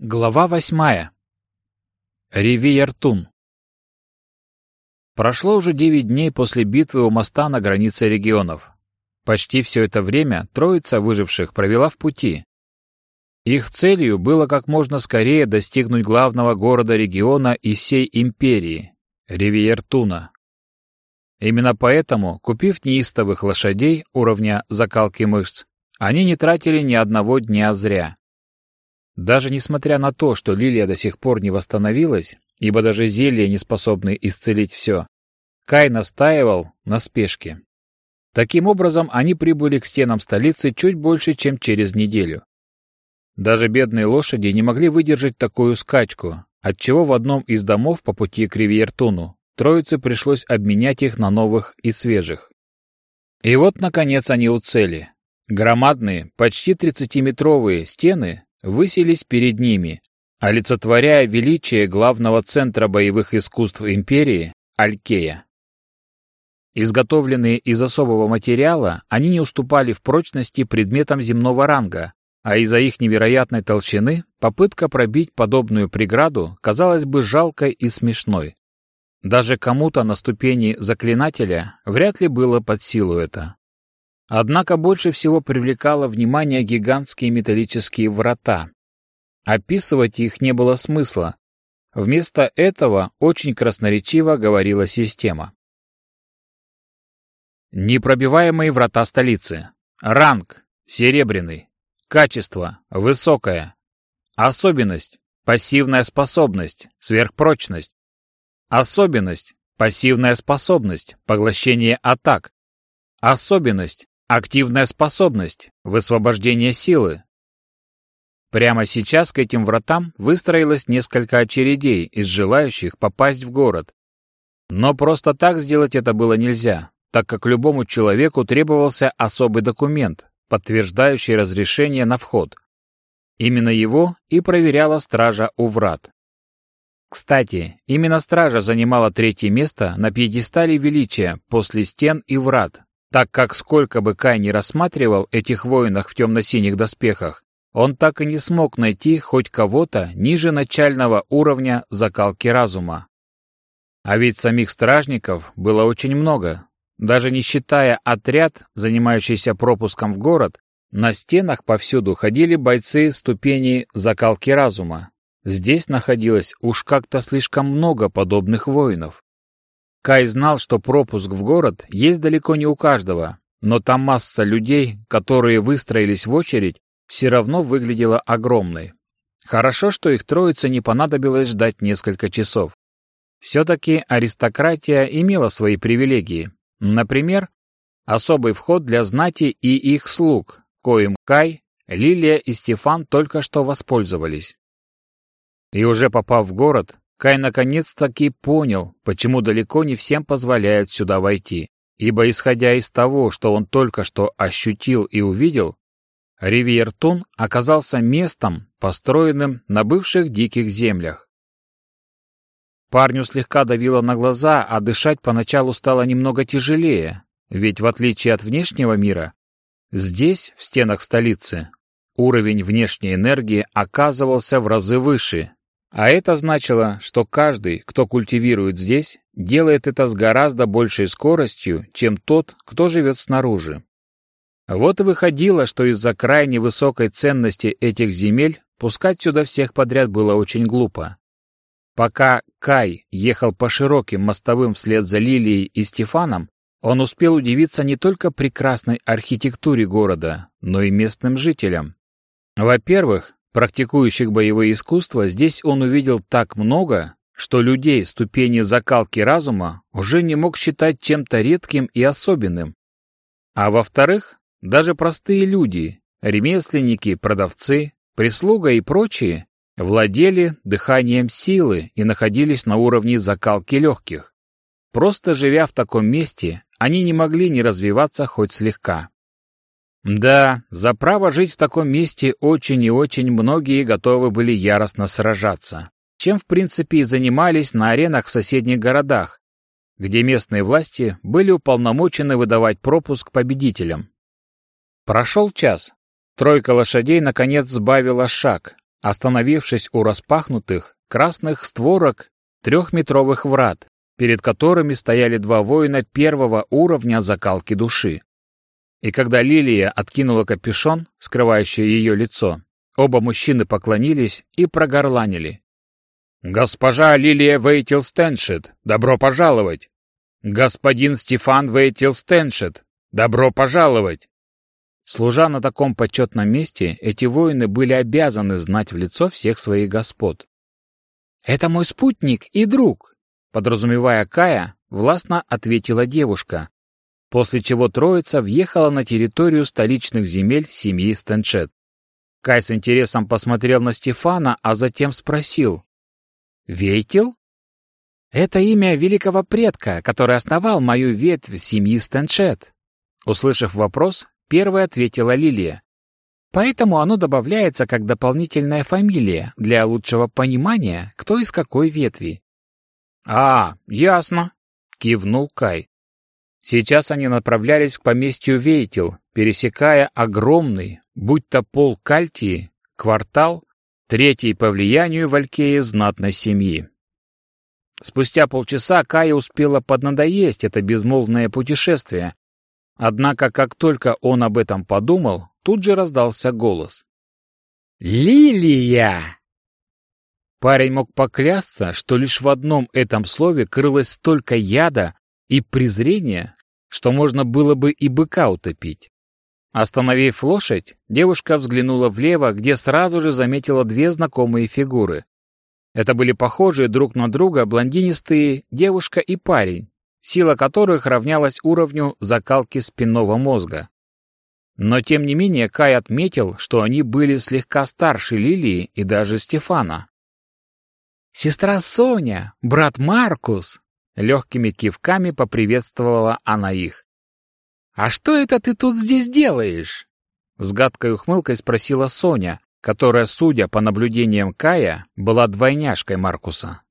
Глава восьмая. Ривиертун. Прошло уже девять дней после битвы у моста на границе регионов. Почти все это время троица выживших провела в пути. Их целью было как можно скорее достигнуть главного города региона и всей империи — Ривиертуна. Именно поэтому, купив неистовых лошадей уровня закалки мышц, они не тратили ни одного дня зря. Даже несмотря на то, что лилия до сих пор не восстановилась, ибо даже зелья не способны исцелить все, Кай настаивал на спешке. Таким образом, они прибыли к стенам столицы чуть больше, чем через неделю. Даже бедные лошади не могли выдержать такую скачку, отчего в одном из домов по пути к Ривьертуну троице пришлось обменять их на новых и свежих. И вот, наконец, они у цели. Громадные, почти 30-метровые стены высились перед ними, олицетворяя величие главного центра боевых искусств империи — Алькея. Изготовленные из особого материала, они не уступали в прочности предметам земного ранга, а из-за их невероятной толщины попытка пробить подобную преграду казалась бы жалкой и смешной. Даже кому-то на ступени заклинателя вряд ли было под силу это. Однако больше всего привлекало внимание гигантские металлические врата. Описывать их не было смысла. Вместо этого очень красноречиво говорила система. Непробиваемые врата столицы. Ранг – серебряный. Качество – высокое. Особенность – пассивная способность, сверхпрочность. Особенность – пассивная способность, поглощение атак. Особенность Активная способность, высвобождение силы. Прямо сейчас к этим вратам выстроилось несколько очередей из желающих попасть в город. Но просто так сделать это было нельзя, так как любому человеку требовался особый документ, подтверждающий разрешение на вход. Именно его и проверяла стража у врат. Кстати, именно стража занимала третье место на пьедестале величия после стен и врат, так как сколько бы Кай не рассматривал этих воинов в темно-синих доспехах, он так и не смог найти хоть кого-то ниже начального уровня закалки разума. А ведь самих стражников было очень много. Даже не считая отряд, занимающийся пропуском в город, на стенах повсюду ходили бойцы ступени закалки разума. Здесь находилось уж как-то слишком много подобных воинов. Кай знал, что пропуск в город есть далеко не у каждого, но та масса людей, которые выстроились в очередь, все равно выглядела огромной. Хорошо, что их троице не понадобилось ждать несколько часов. Все-таки аристократия имела свои привилегии. Например, особый вход для знати и их слуг, коим Кай, Лилия и Стефан только что воспользовались. И уже попав в город, Кай наконец-таки понял, почему далеко не всем позволяют сюда войти, ибо, исходя из того, что он только что ощутил и увидел, Ривьертун оказался местом, построенным на бывших диких землях. Парню слегка давило на глаза, а дышать поначалу стало немного тяжелее, ведь в отличие от внешнего мира, здесь, в стенах столицы, уровень внешней энергии оказывался в разы выше, а это значило, что каждый, кто культивирует здесь, делает это с гораздо большей скоростью, чем тот, кто живет снаружи. Вот и выходило, что из-за крайне высокой ценности этих земель пускать сюда всех подряд было очень глупо. Пока Кай ехал по широким мостовым вслед за Лилией и Стефаном, он успел удивиться не только прекрасной архитектуре города, но и местным жителям. Во-первых, Практикующих боевые искусства здесь он увидел так много, что людей ступени закалки разума уже не мог считать чем-то редким и особенным. А во-вторых, даже простые люди, ремесленники, продавцы, прислуга и прочие, владели дыханием силы и находились на уровне закалки легких. Просто живя в таком месте, они не могли не развиваться хоть слегка. Да, за право жить в таком месте очень и очень многие готовы были яростно сражаться, чем в принципе и занимались на аренах в соседних городах, где местные власти были уполномочены выдавать пропуск победителям. Прошел час. Тройка лошадей наконец сбавила шаг, остановившись у распахнутых красных створок трехметровых врат, перед которыми стояли два воина первого уровня закалки души. И когда Лилия откинула капюшон, скрывающий ее лицо, оба мужчины поклонились и прогорланили. «Госпожа Лилия Вейтил Стэншет, добро пожаловать! Господин Стефан Вейтил Стэншет, добро пожаловать!» Служа на таком почетном месте, эти воины были обязаны знать в лицо всех своих господ. «Это мой спутник и друг», — подразумевая Кая, властно ответила девушка, после чего троица въехала на территорию столичных земель семьи Стэншет. Кай с интересом посмотрел на Стефана, а затем спросил, Вейтил? Это имя великого предка, который основал мою ветвь семьи Стэншет. Услышав вопрос, первой ответила Лилия. Поэтому оно добавляется как дополнительная фамилия для лучшего понимания, кто из какой ветви. «А, ясно», — кивнул Кай. Сейчас они направлялись к поместью Вейтил, пересекая огромный, будь то пол Кальтии, квартал третий по влиянию в Алькее знатной семьи. Спустя полчаса Кая успела поднадоесть это безмолвное путешествие. Однако, как только он об этом подумал, тут же раздался голос. «Лилия!» Парень мог поклясться, что лишь в одном этом слове крылось столько яда и презрения, что можно было бы и быка утопить. Остановив лошадь, девушка взглянула влево, где сразу же заметила две знакомые фигуры. Это были похожие друг на друга блондинистые девушка и парень, сила которых равнялась уровню закалки спинного мозга. Но тем не менее Кай отметил, что они были слегка старше Лилии и даже Стефана. «Сестра Соня, брат Маркус!» Легкими кивками поприветствовала она их. «А что это ты тут здесь делаешь?» С гадкой ухмылкой спросила Соня, которая, судя по наблюдениям Кая, была двойняшкой Маркуса.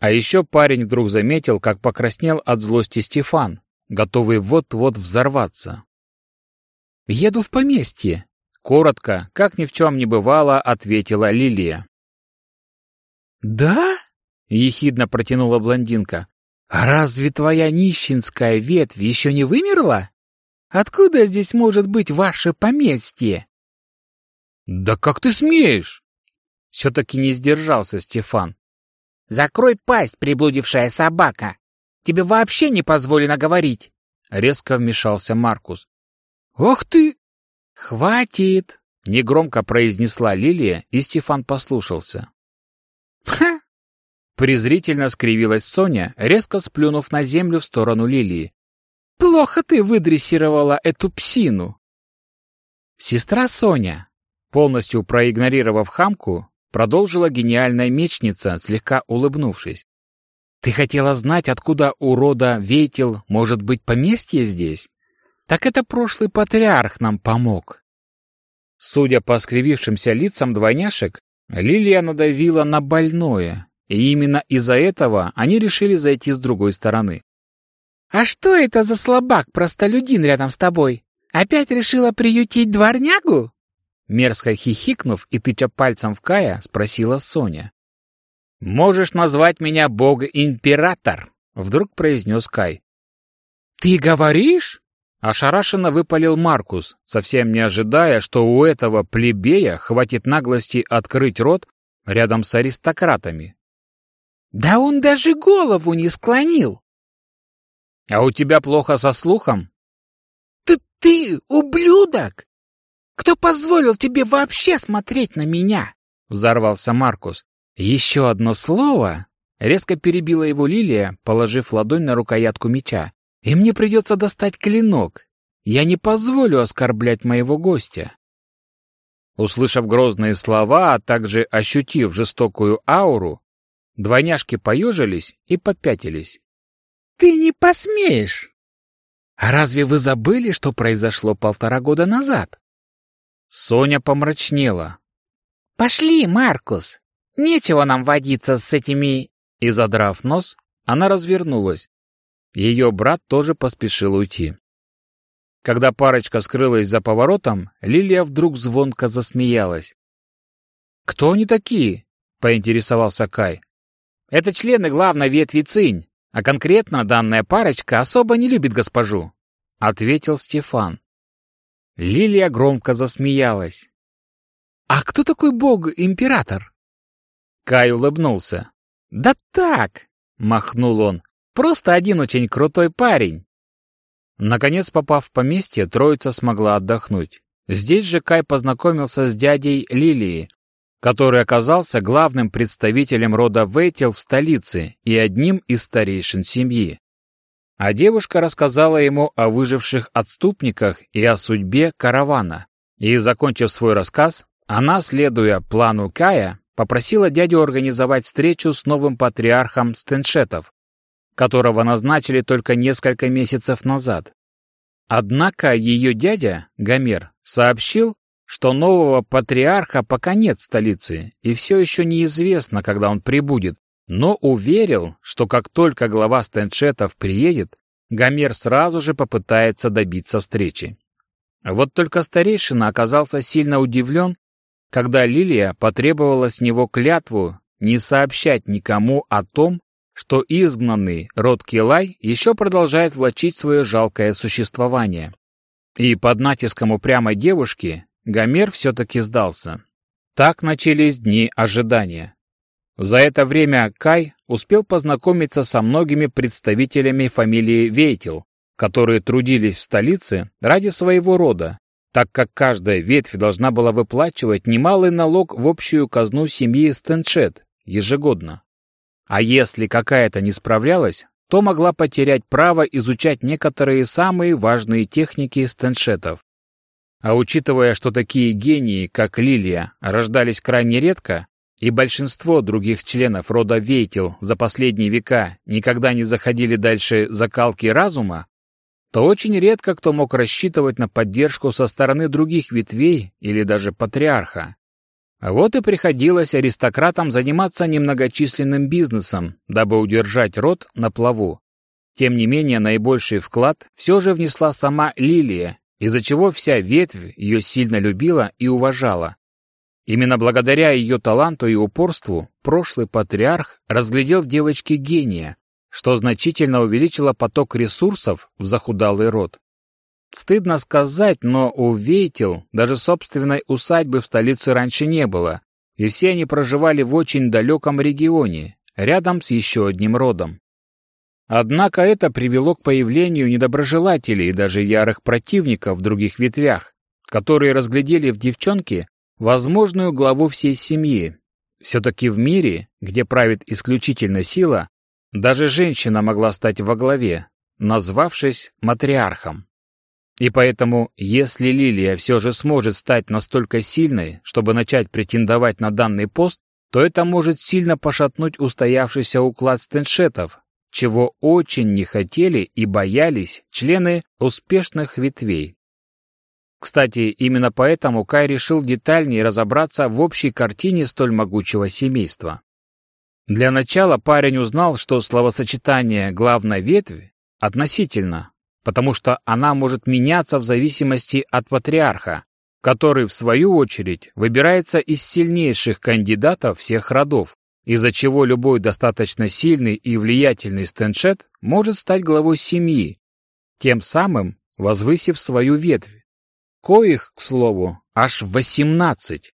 А еще парень вдруг заметил, как покраснел от злости Стефан, готовый вот-вот взорваться. «Еду в поместье», — коротко, как ни в чем не бывало, ответила Лилия. «Да?» — ехидно протянула блондинка. «А разве твоя нищенская ветвь еще не вымерла?» Откуда здесь может быть ваше поместье?» «Да как ты смеешь?» Все-таки не сдержался Стефан. «Закрой пасть, приблудившая собака! Тебе вообще не позволено говорить!» Резко вмешался Маркус. «Ох ты!» «Хватит!» — негромко произнесла Лилия, и Стефан послушался. «Ха!» Презрительно скривилась Соня, резко сплюнув на землю в сторону Лилии. Плохо ты выдрессировала эту псину. Сестра Соня, полностью проигнорировав хамку, продолжила гениальная мечница, слегка улыбнувшись. Ты хотела знать, откуда у рода Ветел может быть поместье здесь? Так это прошлый патриарх нам помог. Судя по скривившимся лицам двойняшек, Лилия надавила на больное, и именно из-за этого они решили зайти с другой стороны. «А что это за слабак-простолюдин рядом с тобой? Опять решила приютить дворнягу?» Мерзко хихикнув и тыча пальцем в Кая, спросила Соня. «Можешь назвать меня бог-император», — вдруг произнес Кай. «Ты говоришь?» — ошарашенно выпалил Маркус, совсем не ожидая, что у этого плебея хватит наглости открыть рот рядом с аристократами. «Да он даже голову не склонил!» А у тебя плохо со слухом? Ты, ты, ублюдок! Кто позволил тебе вообще смотреть на меня? Взорвался Маркус. Еще одно слово? Резко перебила его Лилия, положив ладонь на рукоятку меча. И мне придется достать клинок. Я не позволю оскорблять моего гостя. Услышав грозные слова, а также ощутив жестокую ауру, двойняшки поежились и попятились. Ты не посмеешь! А разве вы забыли, что произошло полтора года назад? Соня помрачнела. Пошли, Маркус! Нечего нам водиться с этими... И задрав нос, она развернулась. Ее брат тоже поспешил уйти. Когда парочка скрылась за поворотом, Лилия вдруг звонко засмеялась. «Кто они такие?» — поинтересовался Кай. «Это члены главной ветви Цинь, а конкретно данная парочка особо не любит госпожу», — ответил Стефан. Лилия громко засмеялась. «А кто такой бог-император?» Кай улыбнулся. «Да так!» — махнул он. «Просто один очень крутой парень». Наконец, попав в поместье, троица смогла отдохнуть. Здесь же Кай познакомился с дядей Лилии, который оказался главным представителем рода Вейтел в столице и одним из старейшин семьи. А девушка рассказала ему о выживших отступниках и о судьбе каравана. И, закончив свой рассказ, она, следуя плану Кая, попросила дядю организовать встречу с новым патриархом Стеншетов, которого назначили только несколько месяцев назад. Однако ее дядя, Гомер, сообщил, что нового патриарха пока нет в столице, и все еще неизвестно, когда он прибудет, но уверил, что как только глава Стэншетов приедет, Гомер сразу же попытается добиться встречи. Вот только старейшина оказался сильно удивлен, когда Лилия потребовала с него клятву не сообщать никому о том, что изгнанный род Килай еще продолжает влачить свое жалкое существование. И под натиском упрямой девушки Гомер все-таки сдался. Так начались дни ожидания. За это время Кай успел познакомиться со многими представителями фамилии Вейтел, которые трудились в столице ради своего рода, так как каждая ветвь должна была выплачивать немалый налог в общую казну семьи Стеншет ежегодно. А если какая-то не справлялась, то могла потерять право изучать некоторые самые важные техники Стеншетов. А учитывая, что такие гении, как Лилия, рождались крайне редко, и большинство других членов рода Вейтел за последние века никогда не заходили дальше закалки разума, то очень редко кто мог рассчитывать на поддержку со стороны других ветвей или даже патриарха. Вот и приходилось аристократам заниматься немногочисленным бизнесом, дабы удержать род на плаву. Тем не менее, наибольший вклад все же внесла сама Лилия, из-за чего вся ветвь ее сильно любила и уважала. Именно благодаря ее таланту и упорству прошлый патриарх разглядел в девочке гения, что значительно увеличило поток ресурсов в захудалый род. Стыдно сказать, но у Вейтел даже собственной усадьбы в столице раньше не было, и все они проживали в очень далеком регионе, рядом с еще одним родом. Однако это привело к появлению недоброжелателей и даже ярых противников в других ветвях, которые разглядели в девчонке возможную главу всей семьи. Все-таки в мире, где правит исключительно сила, даже женщина могла стать во главе, назвавшись матриархом. И поэтому, если Лилия все же сможет стать настолько сильной, чтобы начать претендовать на данный пост, то это может сильно пошатнуть устоявшийся уклад стеншетов, чего очень не хотели и боялись члены успешных ветвей. Кстати, именно поэтому Кай решил детальнее разобраться в общей картине столь могучего семейства. Для начала парень узнал, что словосочетание «главная ветвь» относительно, потому что она может меняться в зависимости от патриарха, который, в свою очередь, выбирается из сильнейших кандидатов всех родов, из-за чего любой достаточно сильный и влиятельный стеншет может стать главой семьи, тем самым возвысив свою ветвь. Коих, к слову, аж 18.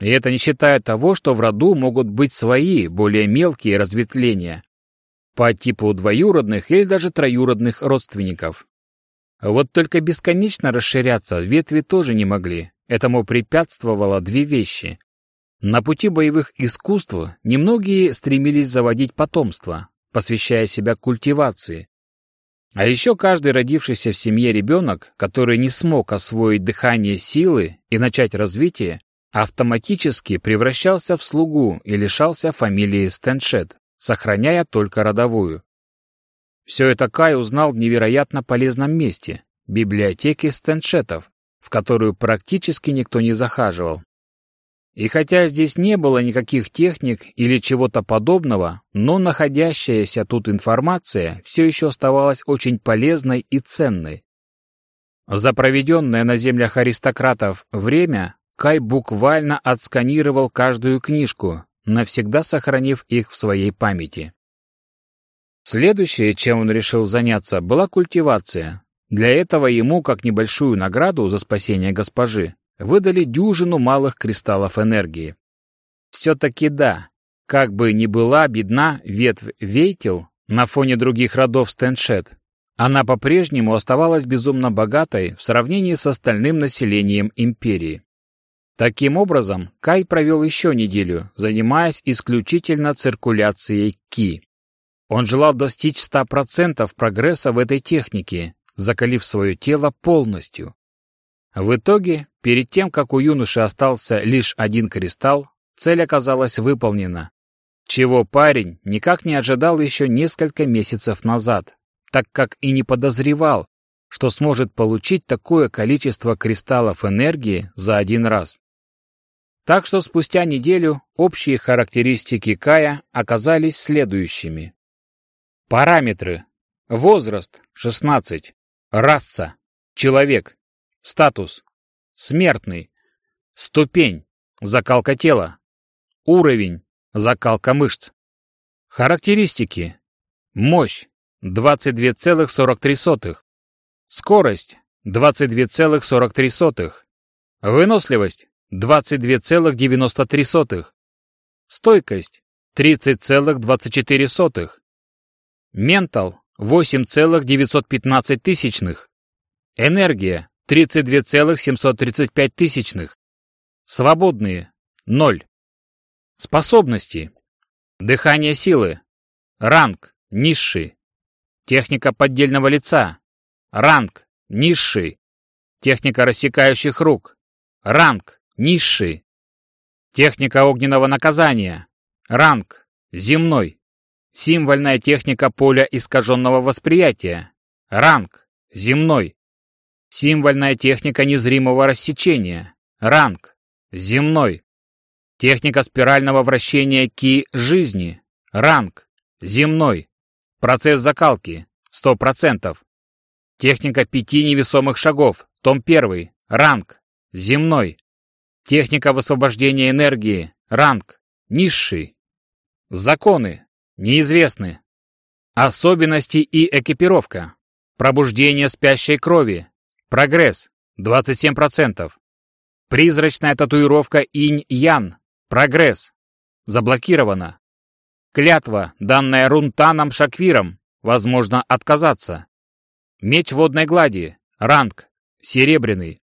И это не считая того, что в роду могут быть свои, более мелкие разветвления, по типу двоюродных или даже троюродных родственников. Вот только бесконечно расширяться ветви тоже не могли. Этому препятствовало две вещи. На пути боевых искусств немногие стремились заводить потомство, посвящая себя культивации. А еще каждый родившийся в семье ребенок, который не смог освоить дыхание силы и начать развитие, автоматически превращался в слугу и лишался фамилии Стэншет, сохраняя только родовую. Все это Кай узнал в невероятно полезном месте — библиотеке Стэншетов, в которую практически никто не захаживал, и хотя здесь не было никаких техник или чего-то подобного, но находящаяся тут информация все еще оставалась очень полезной и ценной. За проведенное на землях аристократов время Кай буквально отсканировал каждую книжку, навсегда сохранив их в своей памяти. Следующее, чем он решил заняться, была культивация. Для этого ему, как небольшую награду за спасение госпожи, выдали дюжину малых кристаллов энергии. Все-таки да, как бы ни была бедна ветвь Вейтел на фоне других родов Стэншет, она по-прежнему оставалась безумно богатой в сравнении с остальным населением империи. Таким образом, Кай провел еще неделю, занимаясь исключительно циркуляцией Ки. Он желал достичь 100% прогресса в этой технике, закалив свое тело полностью. В итоге, перед тем, как у юноши остался лишь один кристалл, цель оказалась выполнена, чего парень никак не ожидал еще несколько месяцев назад, так как и не подозревал, что сможет получить такое количество кристаллов энергии за один раз. Так что спустя неделю общие характеристики Кая оказались следующими. Параметры. Возраст – 16. Раса – человек. Статус – смертный. Ступень – закалка тела. Уровень – закалка мышц. Характеристики. Мощь – 22,43. Скорость – 22,43. Выносливость 22,93. Стойкость 30,24. Ментал 8,915 тысячных. Энергия 32,735 тысячных. Свободные 0. Способности. Дыхание силы. Ранг низший. Техника поддельного лица. Ранг низший. Техника рассекающих рук. Ранг Низший. Техника огненного наказания. Ранг. Земной. Символьная техника поля искаженного восприятия. Ранг. Земной. Символьная техника незримого рассечения. Ранг. Земной. Техника спирального вращения ки жизни. Ранг. Земной. Процесс закалки. 100%. Техника пяти невесомых шагов. Том 1. Ранг. Земной. Техника высвобождения энергии. Ранг. Низший. Законы. Неизвестны. Особенности и экипировка. Пробуждение спящей крови. Прогресс. 27%. Призрачная татуировка инь-ян. Прогресс. Заблокировано. Клятва, данная Рунтаном Шаквиром. Возможно отказаться. Меч водной глади. Ранг. Серебряный.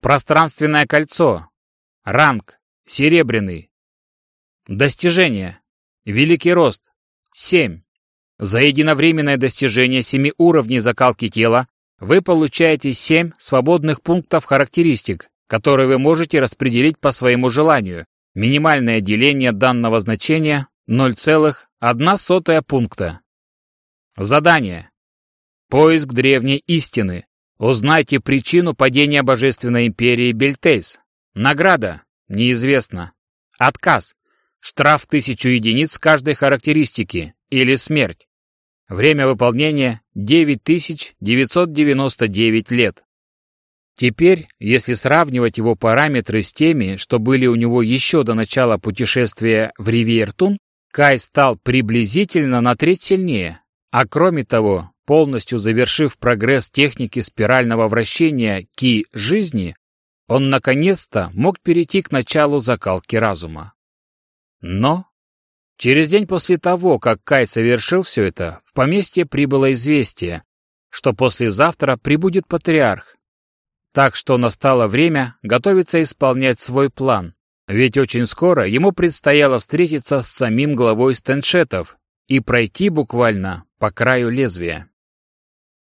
Пространственное кольцо. Ранг. Серебряный. Достижение. Великий рост. 7. За единовременное достижение 7 уровней закалки тела вы получаете 7 свободных пунктов характеристик, которые вы можете распределить по своему желанию. Минимальное деление данного значения 0,1 пункта. Задание. Поиск древней истины. Узнайте причину падения Божественной империи Бельтейс. Награда. Неизвестно. Отказ. Штраф тысячу единиц каждой характеристики или смерть. Время выполнения 9999 лет. Теперь, если сравнивать его параметры с теми, что были у него еще до начала путешествия в Ривьертун, Кай стал приблизительно на треть сильнее, а кроме того, полностью завершив прогресс техники спирального вращения Ки жизни, он наконец-то мог перейти к началу закалки разума. Но через день после того, как Кай совершил все это, в поместье прибыло известие, что послезавтра прибудет патриарх. Так что настало время готовиться исполнять свой план, ведь очень скоро ему предстояло встретиться с самим главой Стэншетов и пройти буквально по краю лезвия.